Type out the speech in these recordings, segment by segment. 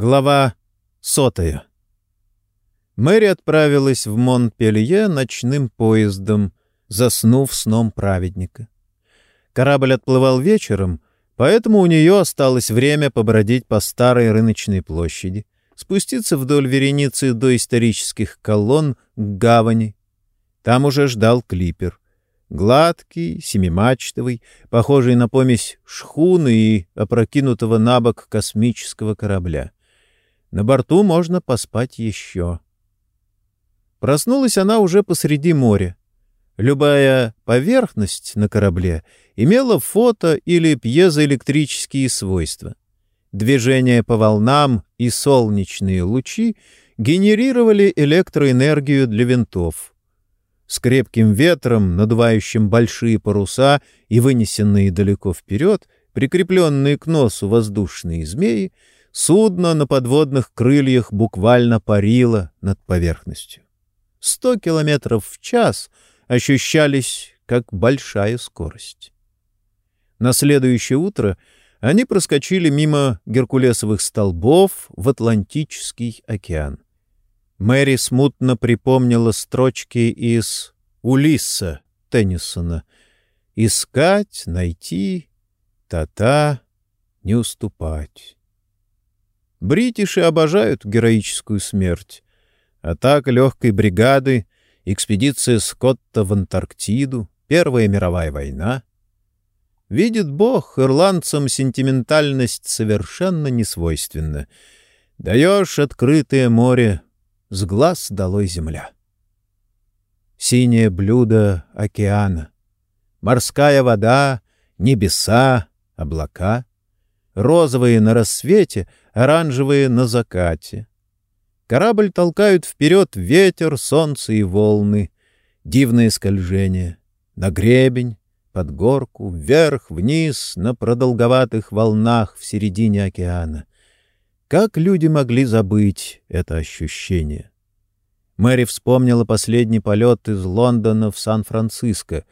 Глава сотая. Мэри отправилась в Монпелье ночным поездом, заснув сном праведника. Корабль отплывал вечером, поэтому у нее осталось время побродить по старой рыночной площади, спуститься вдоль вереницы до исторических колонн к гавани. Там уже ждал клипер. Гладкий, семимачтовый, похожий на помесь шхуны и опрокинутого на бок космического корабля. На борту можно поспать еще. Проснулась она уже посреди моря. Любая поверхность на корабле имела фото- или пьезоэлектрические свойства. Движение по волнам и солнечные лучи генерировали электроэнергию для винтов. С крепким ветром, надувающим большие паруса и вынесенные далеко вперед, прикрепленные к носу воздушные змеи, Судно на подводных крыльях буквально парило над поверхностью. Сто километров в час ощущались как большая скорость. На следующее утро они проскочили мимо геркулесовых столбов в Атлантический океан. Мэри смутно припомнила строчки из «Улисса» Теннисона «Искать, найти, та-та, не уступать». Бритиши обожают героическую смерть. Атака легкой бригады, экспедиция Скотта в Антарктиду, Первая мировая война. Видит Бог, ирландцам сентиментальность совершенно не свойственна. Даешь открытое море, с глаз долой земля. Синее блюдо океана, морская вода, небеса, облака, розовые на рассвете, оранжевые на закате. Корабль толкают вперед ветер, солнце и волны. Дивное скольжение. На гребень, под горку, вверх, вниз, на продолговатых волнах в середине океана. Как люди могли забыть это ощущение? Мэри вспомнила последний полет из Лондона в Сан-Франциско.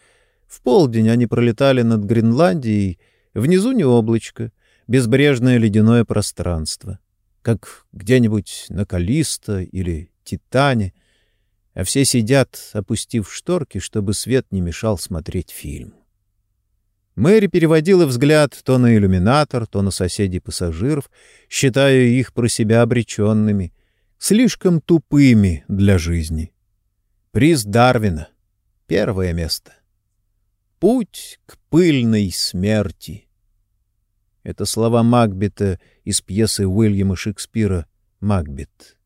В полдень они пролетали над Гренландией, внизу не облачко, безбрежное ледяное пространство, как где-нибудь на Калисто или Титане, а все сидят, опустив шторки, чтобы свет не мешал смотреть фильм. Мэри переводила взгляд то на иллюминатор, то на соседей пассажиров, считая их про себя обреченными, слишком тупыми для жизни. Приз Дарвина. Первое место. Путь к пыльной смерти. Это слова Макбета из пьесы Уильяма Шекспира «Макбет».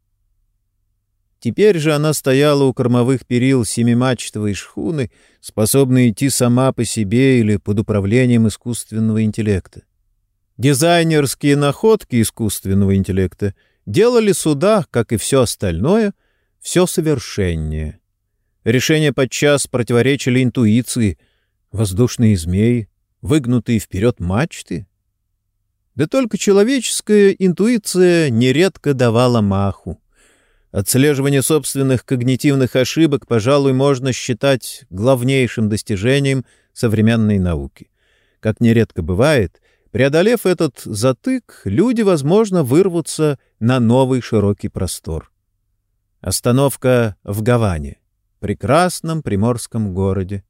Теперь же она стояла у кормовых перил семимачтовой шхуны, способной идти сама по себе или под управлением искусственного интеллекта. Дизайнерские находки искусственного интеллекта делали суда, как и все остальное, все совершеннее. Решения подчас противоречили интуиции, воздушные змеи, выгнутые вперед мачты, да только человеческая интуиция нередко давала маху. Отслеживание собственных когнитивных ошибок, пожалуй, можно считать главнейшим достижением современной науки. Как нередко бывает, преодолев этот затык, люди, возможно, вырвутся на новый широкий простор. Остановка в Гаване, прекрасном приморском городе.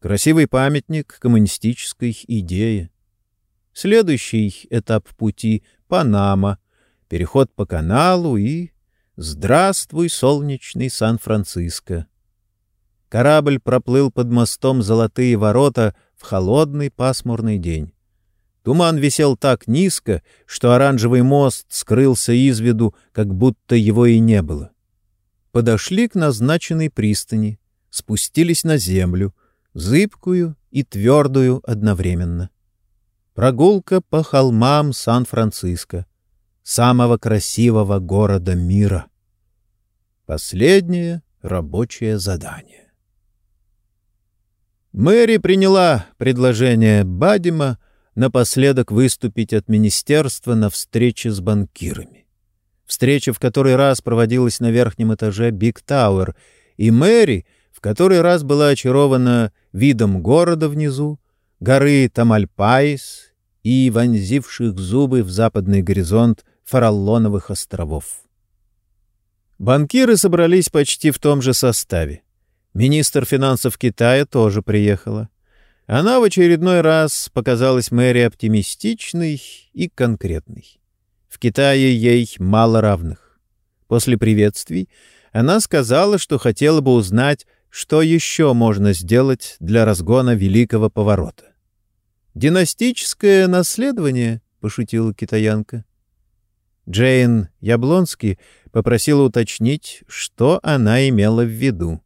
Красивый памятник коммунистической идее. Следующий этап пути — Панама, переход по каналу и... Здравствуй, солнечный Сан-Франциско! Корабль проплыл под мостом Золотые ворота в холодный пасмурный день. Туман висел так низко, что оранжевый мост скрылся из виду, как будто его и не было. Подошли к назначенной пристани, спустились на землю, зыбкую и твердую одновременно. Прогулка по холмам Сан-Франциско, самого красивого города мира. Последнее рабочее задание. Мэри приняла предложение Бадима напоследок выступить от министерства на встрече с банкирами. Встреча в который раз проводилась на верхнем этаже Big Tower, и Мэри в который раз была очарована видом города внизу, горы Тамальпайс и вонзивших зубы в западный горизонт Фараллоновых островов. Банкиры собрались почти в том же составе. Министр финансов Китая тоже приехала. Она в очередной раз показалась Мэри оптимистичной и конкретной. В Китае ей мало равных. После приветствий она сказала, что хотела бы узнать, что еще можно сделать для разгона великого поворота. «Династическое наследование?» — пошутила китаянка. Джейн Яблонский попросила уточнить, что она имела в виду.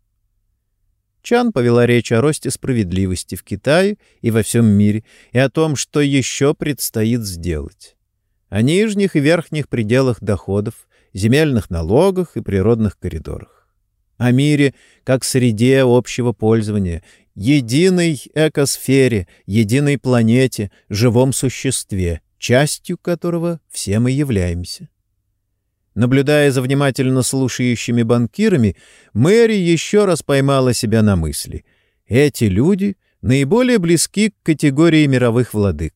Чан повела речь о росте справедливости в Китае и во всем мире и о том, что еще предстоит сделать. О нижних и верхних пределах доходов, земельных налогах и природных коридорах. О мире как среде общего пользования, единой экосфере, единой планете, живом существе, частью которого все мы являемся. Наблюдая за внимательно слушающими банкирами, Мэри еще раз поймала себя на мысли. Эти люди наиболее близки к категории мировых владык.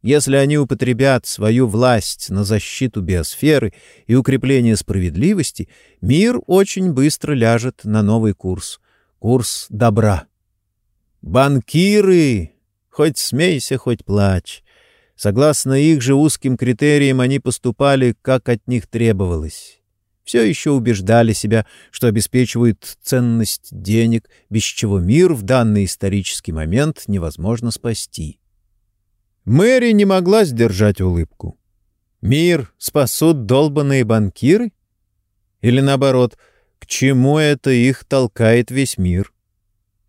Если они употребят свою власть на защиту биосферы и укрепление справедливости, мир очень быстро ляжет на новый курс — курс добра. Банкиры! Хоть смейся, хоть плачь. Согласно их же узким критериям они поступали, как от них требовалось. Все еще убеждали себя, что обеспечивают ценность денег, без чего мир в данный исторический момент невозможно спасти. Мэри не могла сдержать улыбку. Мир спасут долбанные банкиры? Или наоборот, к чему это их толкает весь мир?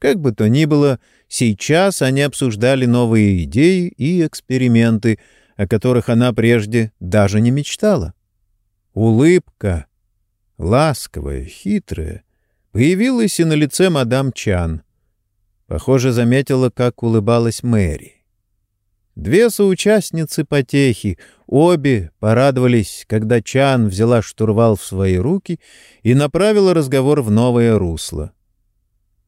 Как бы то ни было, сейчас они обсуждали новые идеи и эксперименты, о которых она прежде даже не мечтала. Улыбка, ласковая, хитрая, появилась и на лице мадам Чан. Похоже, заметила, как улыбалась Мэри. Две соучастницы потехи, обе порадовались, когда Чан взяла штурвал в свои руки и направила разговор в новое русло.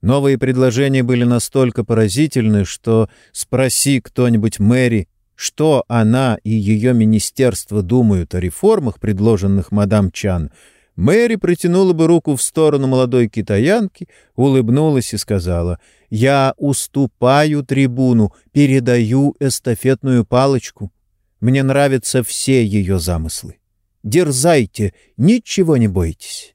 Новые предложения были настолько поразительны, что спроси кто-нибудь Мэри, что она и ее министерство думают о реформах, предложенных мадам Чан, Мэри протянула бы руку в сторону молодой китаянки, улыбнулась и сказала, «Я уступаю трибуну, передаю эстафетную палочку. Мне нравятся все ее замыслы. Дерзайте, ничего не бойтесь».